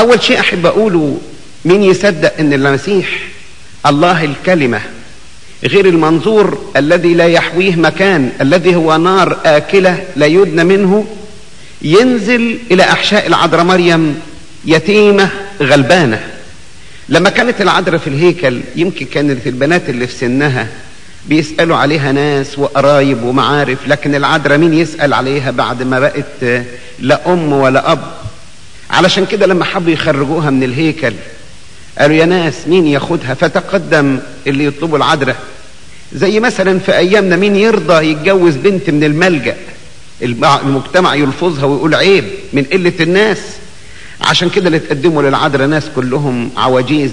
أول شيء أحب أقوله مين يصدق إن المسيح الله الكلمة غير المنظور الذي لا يحويه مكان الذي هو نار آكلة لا يدنى منه ينزل إلى أحشاء العذراء مريم يتيمة غلبانة. لما كانت العذراء في الهيكل يمكن كانت البنات اللي في سنها بيسألوا عليها ناس وقرايب ومعارف لكن العذراء مين يسأل عليها بعد ما بقت لا أم ولا أب؟ علشان كده لما حبوا يخرجوها من الهيكل قالوا يا ناس مين ياخدها؟ فتقدم اللي يطلبوا العذراء. زي مثلا في أيامنا مين يرضى يتجوز بنت من الملجأ؟ المجتمع يلفظها ويقول عيب من قلة الناس. عشان كده اللي تقدموا للعذراء ناس كلهم عواجيز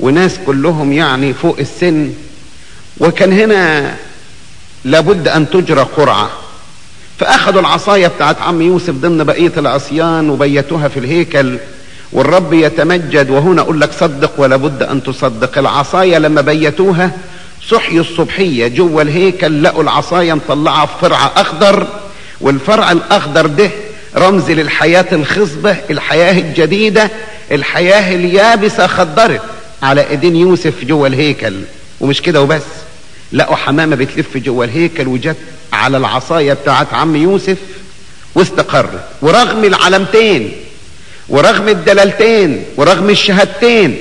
وناس كلهم يعني فوق السن. وكان هنا لابد أن تجرى قرعة. فأخذوا العصاية بتاعت عم يوسف ضمن بقية العصيان وبيتوها في الهيكل. والرب يتمجد وهنا أقول لك صدق ولا بد أن تصدق. العصاية لما بيتوها صحي الصبحية جوه الهيكل لقوا العصاية مطلعة في فرع أخضر والفرع الأخضر ده رمز للحياة الخصبة الحياة الجديدة الحياة اليابسة خضرت على إيدين يوسف جوه الهيكل. ومش كده وبس. لقوا حمامة بتلف جوه الهيكل وجت على العصاية بتاعت عم يوسف واستقرت ورغم العلامتين ورغم الدلالتين ورغم الشهادتين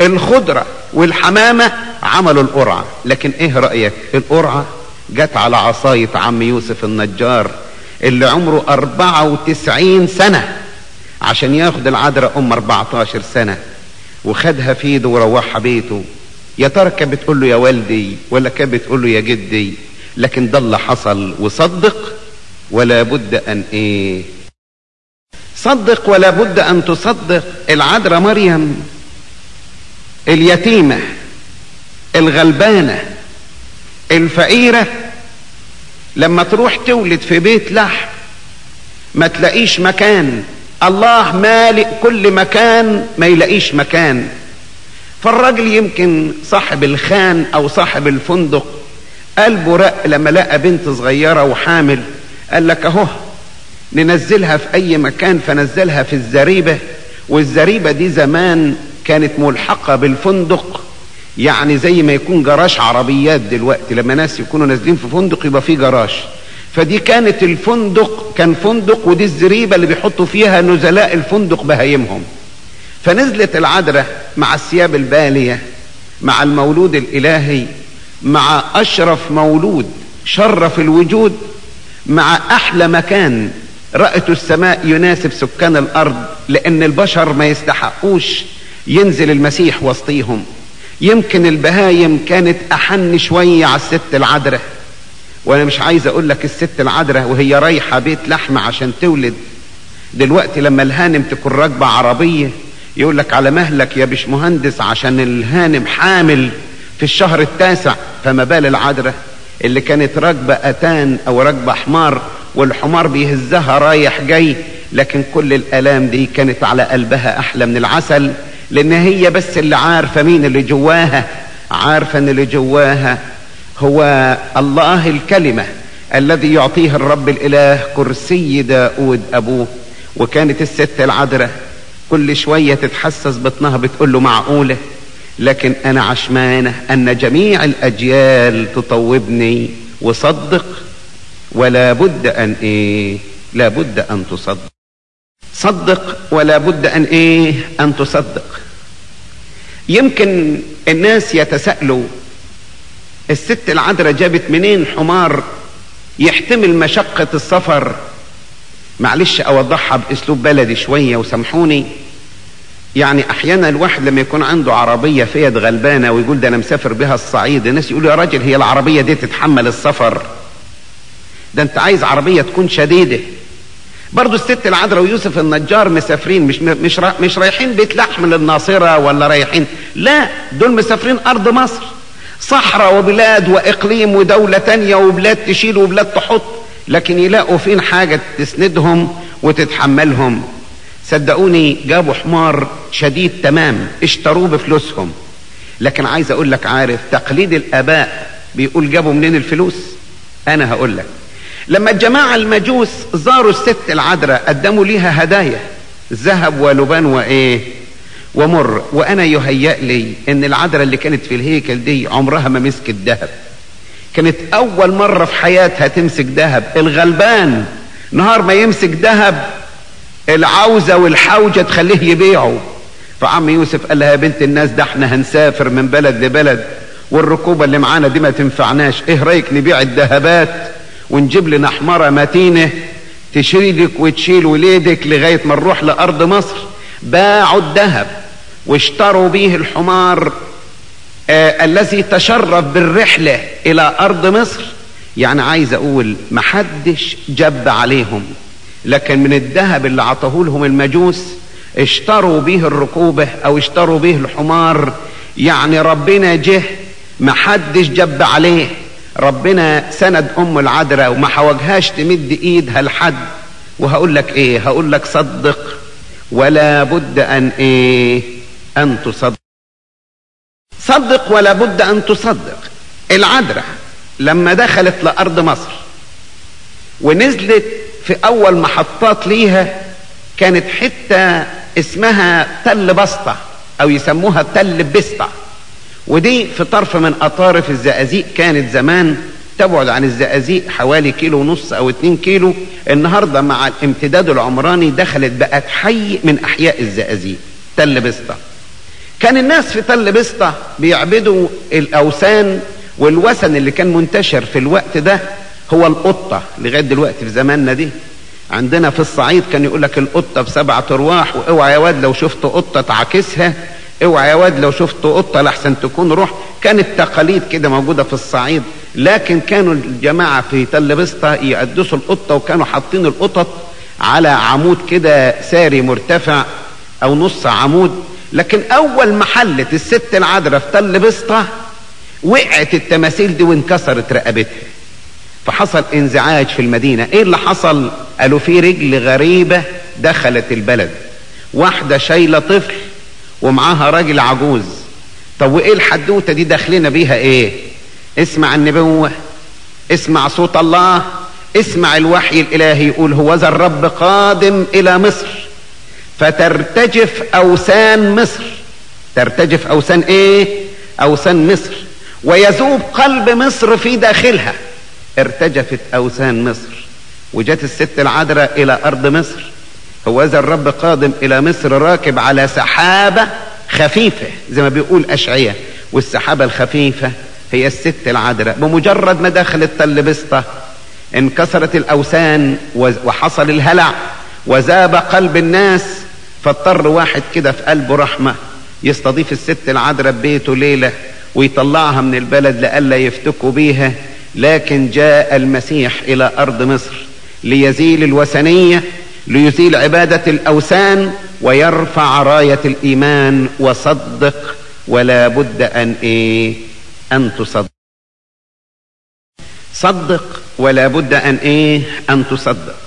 الخضرة والحمامة عملوا القرعة. لكن إيه رأيك؟ القرعة جت على عصاية عم يوسف النجار اللي عمره 94 سنة عشان ياخد العذراء أم 14 سنة وخدها في ايده وروحها بيته. يا ترى كانت بتقول له يا والدي ولا كانت بتقول له يا جدي؟ لكن ده اللي حصل. وصدق ولا بد أن إيه؟ صدق ولا بد أن تصدق العذراء مريم اليتيمة الغلبانة الفقيرة. لما تروح تولد في بيت لحم ما تلاقيش مكان. الله مالئ كل مكان ما يلاقيش مكان. فالراجل يمكن صاحب الخان أو صاحب الفندق قلبه رق لما لقى بنت صغيرة وحامل. قال لك أهو ننزلها في أي مكان فنزلها في الزريبة. والزريبة دي زمان كانت ملحقة بالفندق. يعني زي ما يكون جراج عربيات دلوقتي لما ناس يكونوا نازلين في فندق يبقى فيه جراج فدي كانت الفندق كان فندق ودي الزريبة اللي بيحطوا فيها نزلاء الفندق بهايمهم. فنزلت العذراء مع الثياب البالية مع المولود الإلهي مع أشرف مولود شرف الوجود مع أحلى مكان رأت السماء يناسب سكان الأرض لأن البشر ما يستحقوش ينزل المسيح وسطيهم. يمكن البهايم كانت أحن شوية على الست العذراء. وأنا مش عايز أقول لك الست العذراء وهي رايحة بيت لحمة عشان تولد. دلوقتي لما الهانم تكون راكبة عربية يقول لك على مهلك يا بش مهندس عشان الهانم حامل في الشهر التاسع فما بال العذراء. اللي كانت راكبة أتان أو راكبة حمار والحمار بيهزها رايح جاي لكن كل الآلام دي كانت على قلبها أحلى من العسل لأن هي بس اللي عارفة مين اللي جواها. عارفة أن اللي جواها هو الله الكلمة الذي يعطيه الرب الإله كرسي داود أبوه. وكانت الست العذراء كل شوية تتحسس بطنها بتقول له معقولة. لكن أنا عشمانة أن جميع الأجيال تطوبني وصدق ولا بد أن إيه لا بد أن تصدق. صدق ولا بد أن إيه أن تصدق. يمكن الناس يتساءلوا الست العذراء جابت منين حمار يحتمل مشقة السفر؟ معلش أوضحها بأسلوب بلدي شوية وسامحوني. يعني أحيانا الواحد لما يكون عنده عربية فيت غلبانة ويقول ده أنا مسافر بها الصعيد الناس يقولوا يا راجل هي العربية دي تتحمل السفر. ده أنت عايز عربية تكون شديدة. برضو الست العذراء ويوسف النجار مسافرين مش مش مش رايحين بيت لحم للناصرة ولا رايحين؟ لا دول مسافرين أرض مصر. صحراء وبلاد وإقليم ودولة تانية وبلاد تشيل وبلاد تحط. لكن يلاقوا فين حاجة تسندهم وتتحملهم. صدقوني جابوا حمار شديد تمام اشتروه بفلوسهم. لكن عايز أقول لك عارف تقليد الآباء بيقول جابوا منين الفلوس؟ أنا هقول لك. لما الجماعة المجوس زاروا الست العذراء قدموا ليها هدايا ذهب ولبان وإيه؟ ومر. وأنا يهيأ لي إن العذراء اللي كانت في الهيكل دي عمرها ما مسكت ذهب. كانت أول مرة في حياتها تمسك ذهب. الغلبان نهار ما يمسك ذهب العوزة والحوجة تخليه يبيعه. فعم يوسف قال لها يا بنت الناس ده إحنا هنسافر من بلد لبلد والركوبة اللي معانا دي ما تنفعناش. إيه رأيك نبيع الذهبات ونجيب لنا حمارة متينة تشيلك وتشيل وليدك لغاية ما نروح لأرض مصر؟ باعوا الذهب واشتروا به الحمار آه الذي تشرف بالرحلة إلى أرض مصر. يعني عايز أقول محدش جب عليهم لكن من الذهب اللي عطاه لهم المجوس اشتروا به الركوبة أو اشتروا به الحمار. يعني ربنا جه محدش جب عليه. ربنا سند أم العذراء وما حوجهاش تمد ايدها لحد وهقول لك إيه؟ هقول لك صدق ولا بد أن إيه؟ أن تصدق. صدق ولا بد أن تصدق. العذراء لما دخلت لأرض مصر ونزلت في أول محطات ليها كانت حتة اسمها تل بسطة أو يسموها تل بسطة. ودي في طرف من أطارف الزقازيق. كانت زمان تبعد عن الزقازيق حوالي كيلو ونص أو اتنين كيلو. النهارده مع الامتداد العمراني دخلت بقت حي من أحياء الزقازيق. تل بسطة. كان الناس في تل بسطة بيعبدوا الأوثان والوثن اللي كان منتشر في الوقت ده هو القطة لغاية دلوقتي في زماننا دي. عندنا في الصعيد كان يقول لك القطة بسبعة أرواح وأوعى يا واد لو شفت قطة تعاكسها أوعى يا واد لو شفت قطة لحسن تكون روح. كانت تقاليد كده موجودة في الصعيد لكن كانوا الجماعة في تل بسطة يقدسوا القطة وكانوا حاطين القطط على عمود كده ساري مرتفع أو نص عمود. لكن أول ما حلت الست العذراء في تل بسطة وقعت التماثيل دي وانكسرت رقبتها. فحصل انزعاج في المدينة. إيه اللي حصل؟ قالوا في رجل غريبة دخلت البلد. واحدة شايلة طفل ومعاها راجل عجوز. طب وإيه الحدوتة دي داخلنا بيها إيه؟ اسمع النبوة اسمع صوت الله اسمع الوحي الإلهي يقول هو ذا الرب قادم إلى مصر. فترتجف أوثان مصر. ترتجف أوثان إيه؟ أوثان مصر. ويذوب قلب مصر في داخلها. ارتجفت أوثان مصر. وجت الست العذراء إلى أرض مصر. هو ذا الرب قادم إلى مصر راكب على سحابة خفيفة زي ما بيقول أشعية. والسحابة الخفيفة هي الست العذراء. بمجرد ما دخلت تل بسطة انكسرت الأوثان وحصل الهلع. وذاب قلب الناس فاضطر واحد كده في قلبه رحمة يستضيف الست العذراء ببيته ليلة ويطلعها من البلد لئلا يفتكوا بيها لكن جاء المسيح إلى أرض مصر ليزيل الوثنية ليزيل عبادة الأوثان ويرفع راية الإيمان وصدق ولا بد أن إيه؟ أن تصدق. صدق ولا بد أن إيه؟ أن تصدق.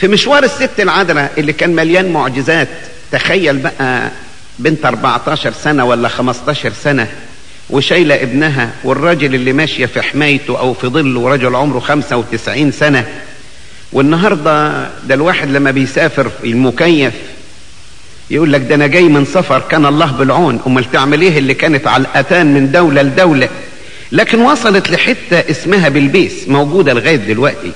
في مشوار الست العذراء اللي كان مليان معجزات تخيل بقى بنت 14 سنة ولا 15 سنة وشايلة ابنها والراجل اللي ماشية في حمايته أو في ظله رجل عمره 95 سنة. والنهاردة ده الواحد لما بيسافر المكيف يقول لك ده أنا جاي من سفر كان الله بالعون أمال تعمل إيه اللي كانت على الأتان من دولة لدولة؟ لكن وصلت لحتة اسمها بلبيس موجودة لغاية دلوقتي.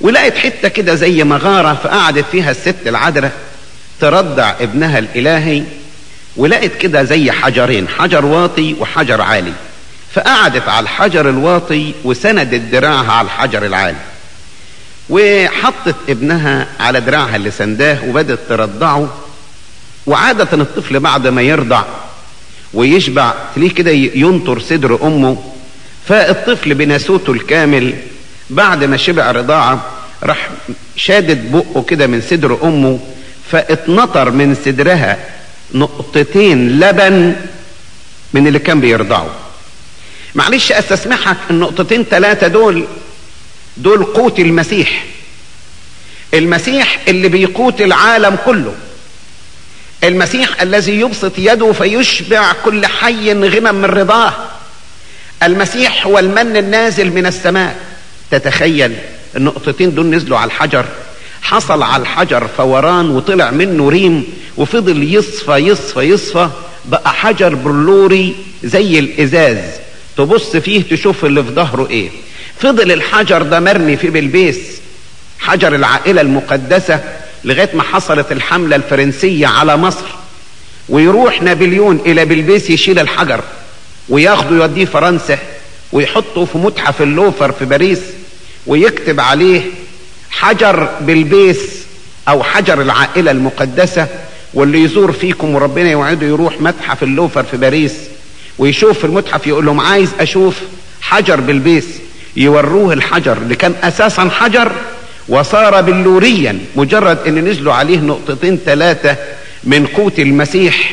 ولقت حتة كده زي مغارة فقعدت فيها الست العذراء ترضع ابنها الإلهي ولقت كده زي حجرين حجر واطي وحجر عالي. فقعدت على الحجر الواطي وسندت دراعها على الحجر العالي. وحطت ابنها على دراعها اللي سنداه وبدت ترضعه. وعادة الطفل بعد ما يرضع ويشبع تلاقيه كده ينطر صدر أمه. فالطفل بناسوته الكامل بعد ما شبع رضاعة راح شادد بقه كده من صدر أمه فاتنطر من صدرها نقطتين لبن من اللي كان بيرضعه. معلش أستسمحك النقطتين ثلاثة دول دول قوت المسيح. المسيح اللي بيقوت العالم كله. المسيح الذي يبسط يده فيشبع كل حي غنى من رضاه. المسيح هو المن النازل من السماء. تتخيل النقطتين دول نزلوا على الحجر. حصل على الحجر فوران وطلع منه ريم وفضل يصفى يصفى يصفى بقى حجر بلوري زي الإزاز. تبص فيه تشوف اللي في ظهره إيه. فضل الحجر ده مرمي في بلبيس حجر العائلة المقدسة لغاية ما حصلت الحملة الفرنسية على مصر. ويروح نابليون إلى بلبيس يشيل الحجر وياخده يوديه فرنسا ويحطه في متحف اللوفر في باريس. ويكتب عليه حجر بلبيس أو حجر العائلة المقدسة واللي يزور فيكم وربنا يوعده يروح متحف اللوفر في باريس ويشوف في المتحف يقول لهم عايز أشوف حجر بلبيس يوروه الحجر اللي كان أساسا حجر وصار بلوريا مجرد إن نزلوا عليه نقطتين ثلاثة من قوت المسيح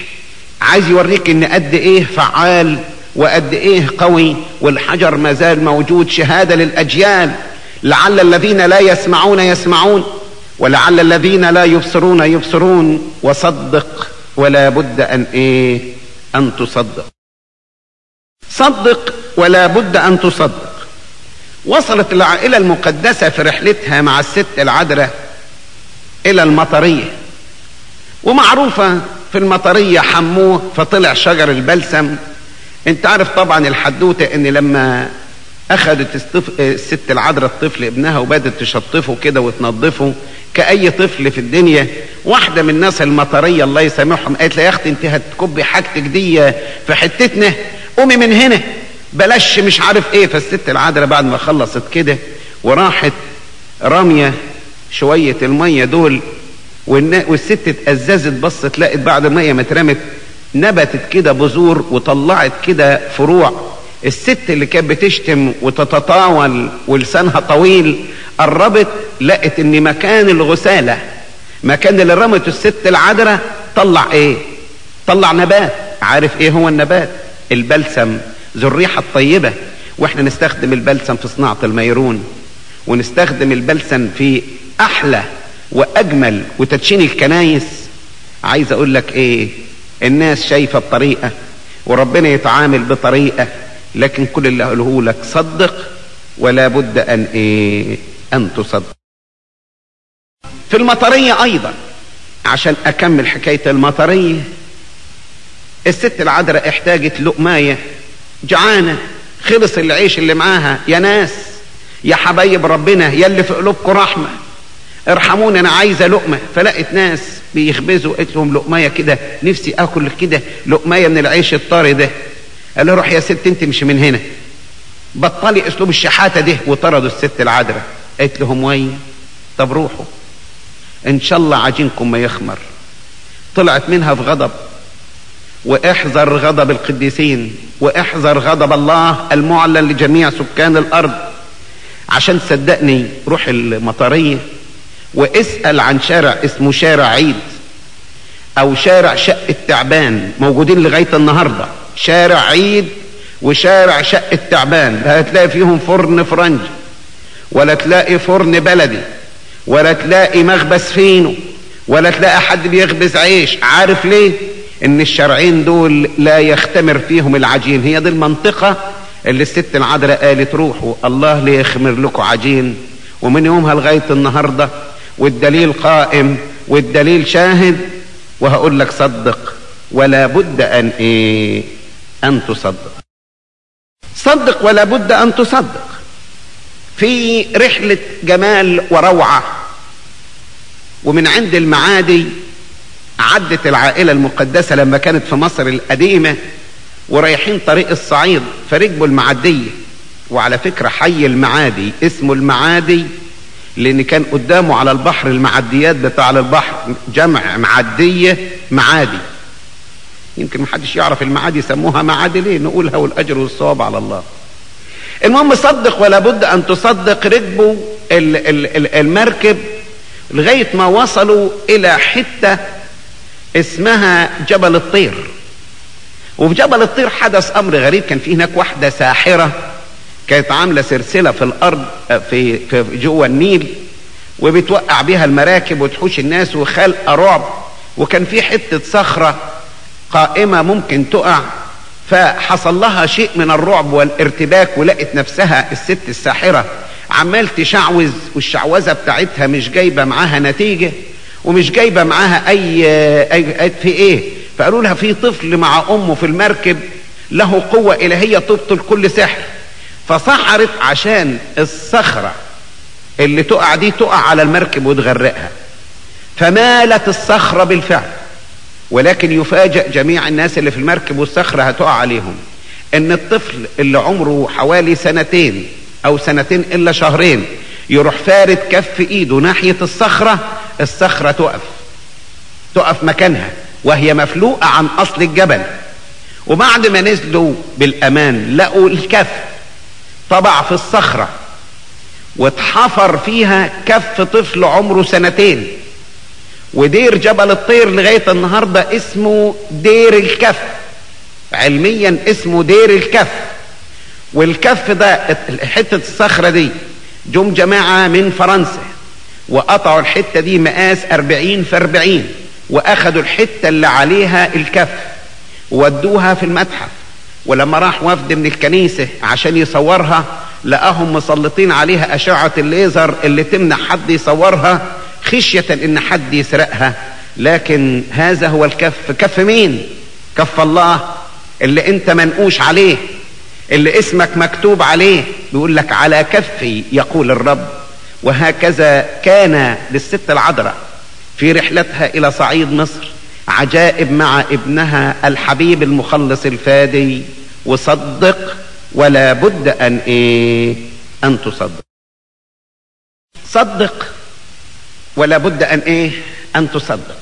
عايز يوريك إن قد إيه فعال وقد إيه قوي والحجر ما زال موجود شهادة للأجيال لعل الذين لا يسمعون يسمعون ولعل الذين لا يبصرون يبصرون. وصدق ولا بد أن إيه؟ أن تصدق. صدق ولا بد أن تصدق. وصلت العائله المقدسة في رحلتها مع الست العذراء إلى المطرية. ومعروفة في المطرية حموه فطلع شجر البلسم. أنت عارف طبعا الحدوتة إن لما أخذت الطف... الست العذراء الطفل ابنها وبدت تشطفه كده وتنظفه كأي طفل في الدنيا. واحدة من الناس المطرية الله يسامحهم قالت لها يا أختي أنت هتكبي حاجتك دي في حتتنا. قومي من هنا. بلاش مش عارف إيه. فالست العذراء بعد ما خلصت كده وراحت رامية شوية المية دول والست اتأززت بصت لقت بعد المية ما اترمت نبتت كده بذور وطلعت كده فروع. الست اللي كانت بتشتم وتتطاول ولسانها طويل قربت لقت إن مكان الغسالة مكان اللي رمته الست العذراء طلع إيه؟ طلع نبات. عارف إيه هو النبات؟ البلسم ذو الريحة الطيبة وإحنا نستخدم البلسم في صناعة الميرون ونستخدم البلسم في أحلى وأجمل وتدشين الكنايس. عايز أقول لك إيه؟ الناس شايفة بطريقة وربنا يتعامل بطريقة لكن كل اللي اقوله لك صدق ولا بد أن إيه أن تصدق. في المطرية أيضا عشان أكمل حكاية المطرية الست العذراء احتاجت لقماية جعانة خلص العيش اللي معاها يا ناس يا حبايب ربنا يا اللي في قلوبكم رحمة. ارحموني أنا عايزة لقمة. فلقت ناس بيخبزوا قلت لهم لقماية كده. نفسي آكل كده لقماية من العيش الطري ده. قال له روح يا ست انت مش من هنا. بطلي اسلوب الشحاته ده وطردوا الست العذراء. قالت لهم وي طب روحوا. ان شاء الله عجينكم ما يخمر. طلعت منها في غضب واحذر غضب القديسين واحذر غضب الله المعلن لجميع سكان الأرض. عشان تصدقني روح المطرية واسأل عن شارع اسمه شارع عيد أو شارع شق التعبان موجودين لغاية النهارده. شارع عيد وشارع شق التعبان. لا هتلاقي فيهم فرن فرنجي ولا تلاقي فرن بلدي ولا تلاقي مخبز فينو ولا تلاقي حد بيخبز عيش. عارف ليه؟ إن الشرعين دول لا يختمر فيهم العجين. هي دي المنطقة اللي الست العذراء قالت روحوا الله ليخمر لكم عجين؟ ومن يومها لغاية النهاردة والدليل قائم والدليل شاهد وهقول لك صدق ولا بد أن إيه؟ أن تصدق. صدق ولا بد أن تصدق. في رحلة جمال وروعة ومن عند المعادي عدت العائلة المقدسة لما كانت في مصر القديمة ورايحين طريق الصعيد فركبوا المعدية وعلى فكرة حي المعادي اسمه المعادي لأن كان قدامه على البحر المعديات بتاع البحر جمع معدية معادي. يمكن محدش يعرف المعادي سموها معادي ليه؟ نقولها والأجر والصواب على الله. المهم صدق ولا بد أن تصدق ركبوا المركب لغاية ما وصلوا إلى حتة اسمها جبل الطير. وفي جبل الطير حدث أمر غريب كان في هناك واحدة ساحرة كانت عاملة سلسلة في الأرض في, في جوه النيل وبتوقع بيها المراكب وتحوش الناس وخلق رعب. وكان في حتة صخرة قائمة ممكن تقع فحصل لها شيء من الرعب والارتباك ولقت نفسها الست الساحرة عمال تشعوذ والشعوذة بتاعتها مش جايبة معاها نتيجة ومش جايبة معاها أي, أي, في إيه؟ فقالوا لها في طفل مع أمه في المركب له قوة إلهية تبطل كل سحر. فسحرت عشان الصخرة اللي تقع دي تقع على المركب وتغرقها. فمالت الصخرة بالفعل. ولكن يفاجأ جميع الناس اللي في المركب والصخرة هتقع عليهم إن الطفل اللي عمره حوالي سنتين أو سنتين إلا شهرين يروح فارد كف إيده ناحية الصخرة الصخرة تقف. تقف مكانها وهي مفلوقة عن أصل الجبل. وبعد ما نزلوا بالأمان لقوا الكف طبع في الصخرة واتحفر فيها كف طفل عمره سنتين. ودير جبل الطير لغاية النهاردة اسمه دير الكف. علميا اسمه دير الكف. والكف ده حتة الصخرة دي جم جماعة من فرنسا وقطعوا الحتة دي مقاس أربعين في أربعين وأخدوا الحتة اللي عليها الكف ودوها في المتحف. ولما راح وفد من الكنيسة عشان يصورها لقاهم مسلطين عليها أشعة الليزر اللي تمنع حد يصورها خشية إن حد يسرقها. لكن هذا هو الكف. كف مين؟ كف الله. اللي أنت منقوش عليه. اللي اسمك مكتوب عليه. بيقول لك على كفي يقول الرب. وهكذا كان للست العذراء في رحلتها إلى صعيد مصر. عجائب مع ابنها الحبيب المخلص الفادي. وصدق ولا بد أن إيه؟ أن تصدق. صدق. ولا بد أن إيه؟ أن تصدق.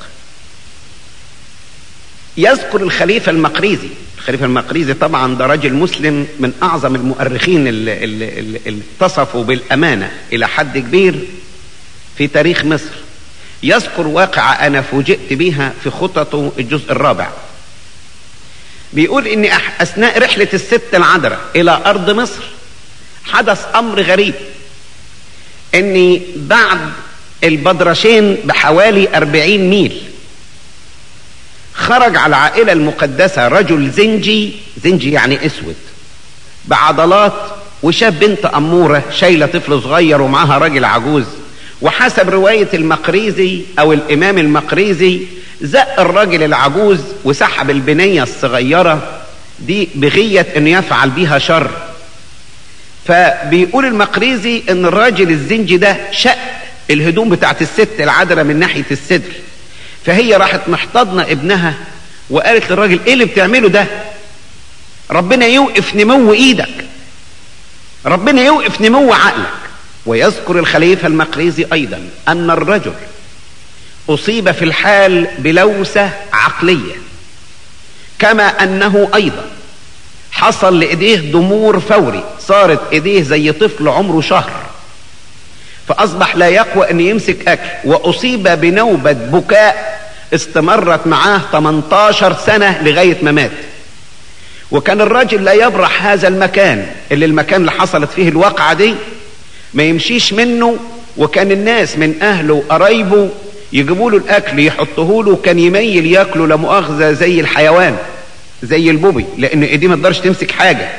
يذكر الخليفة المقريزي. الخليفة المقريزي طبعا ده راجل مسلم من أعظم المؤرخين اللي, اتصفوا بالأمانة إلى حد كبير في تاريخ مصر. يذكر واقعة أنا فوجئت بها في خططه الجزء الرابع. بيقول إن أثناء رحلة الست العذراء إلى أرض مصر حدث أمر غريب. إني بعد البدرشين بحوالي أربعين ميل. خرج على العائلة المقدسة رجل زنجي زنجي يعني أسود بعضلات وشاف بنت أمورة شايلة طفل صغير ومعاها راجل عجوز. وحسب رواية المقريزي أو الإمام المقريزي زق الراجل العجوز وسحب البنية الصغيرة دي بغية أنه يفعل بيها شر. فبيقول المقريزي أن الراجل الزنجي ده شق الهدوم بتاعت الست العذراء من ناحية الصدر. فهي راحت محتضنة ابنها وقالت للراجل إيه اللي بتعمله ده؟ ربنا يوقف نمو إيدك. ربنا يوقف نمو عقلك. ويذكر الخليفة المقريزي أيضا أن الرجل أصيب في الحال بلوسة عقلية. كما أنه أيضا حصل لإيديه ضمور فوري صارت إيديه زي طفل عمره شهر. فأصبح لا يقوى أن يمسك أكل. وأصيب بنوبة بكاء استمرت معاه 18 سنة لغاية ما مات. وكان الراجل لا يبرح هذا المكان اللي المكان اللي حصلت فيه الواقعة دي. ما يمشيش منه وكان الناس من أهله وقرايبه يجيبوا له الأكل يحطوه له كان يميل ياكله لمؤاخذة زي الحيوان زي البوبي لأن إيديه ما تقدرش تمسك حاجة.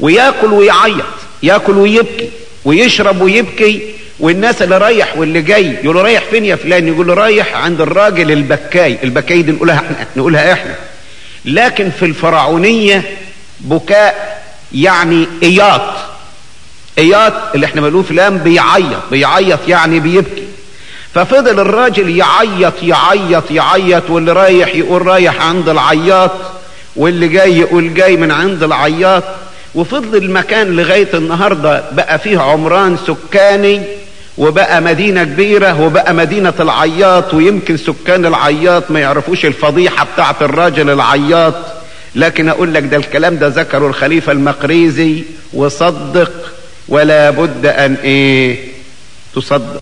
وياكل ويعيط ياكل ويبكي. ويشرب ويبكي والناس اللي رايح واللي جاي يقول له رايح فين يا فلان؟ يقول له رايح عند الراجل البكاي البكاي دي نقولها إحنا نقولها إحنا. لكن في الفرعونية بكاء يعني عياط. إياط اللي إحنا بنقوله فلان بيعيط بيعيط يعني بيبكي. ففضل الراجل يعيط يعيط يعيط واللي رايح يقول رايح عند العياط واللي جاي يقول جاي من عند العياط. وفضل المكان لغاية النهاردة بقى فيه عمران سكاني وبقى مدينة كبيرة وبقى مدينة العياط ويمكن سكان العياط ما يعرفوش الفضيحة بتاعت الراجل العياط. لكن أقول لك ده الكلام ده ذكره الخليفة المقريزي وصدق ولا بد أن إيه؟ تصدق.